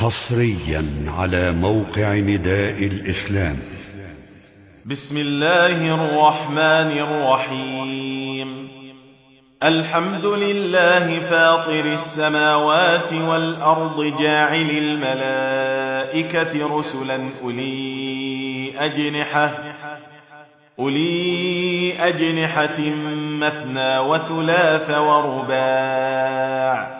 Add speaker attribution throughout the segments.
Speaker 1: حصريا على موقع نداء الإسلام.
Speaker 2: بسم الله الرحمن الرحيم. الحمد لله فاطر السماوات والأرض جاعل الملائكة رسلا أولي أجنحة أولي أجنحة مثنى وثلاث ورباع.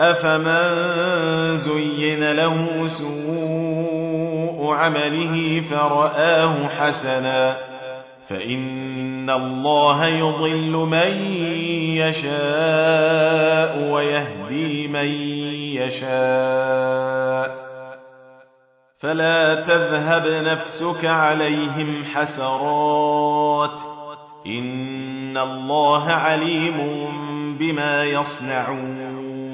Speaker 2: أفمن زين له سوء عمله فرآه حسنا فإن الله يضل من يشاء ويهدي من يشاء فلا تذهب نفسك عليهم حسرات إن الله عليم بما يصنعون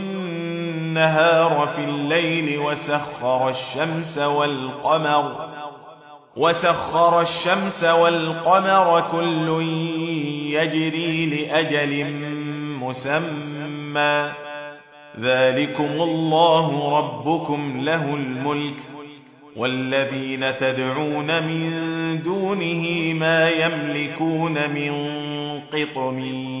Speaker 2: النهار في الليل وسخر الشمس والقمر وسخر الشمس والقمر كل يجري لأجل مسمى. ذلكم الله ربكم له الملك والذين تدعون من دونه ما يملكون من قطمير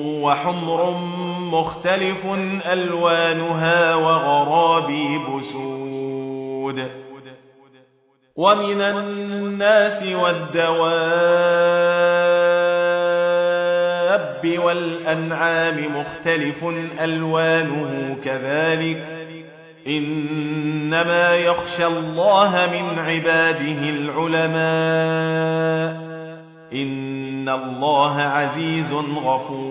Speaker 2: وحمر مختلف ألوانها وغرابيب سود. ومن الناس والدواب والأنعام مختلف ألوانه كذلك. إنما يخشى الله من عباده العلماء. إن الله عزيز غفور.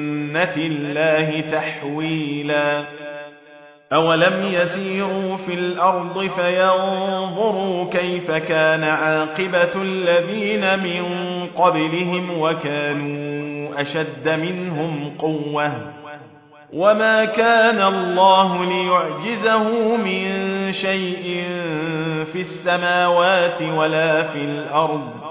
Speaker 2: الله تحويلا. أولم يسيروا في الأرض فينظروا كيف كان عاقبة الذين من قبلهم وكانوا أشد منهم قوة. وما كان الله ليعجزه من شيء في السماوات ولا في الأرض.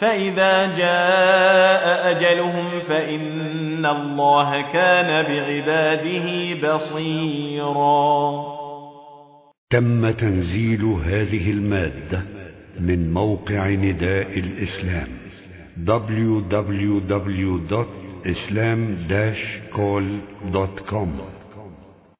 Speaker 2: فإذا جاء أجلهم فإن الله كان بعباده بصيرا.
Speaker 1: تم تنزيل هذه المادة من موقع نداء الإسلام www.islam-call.com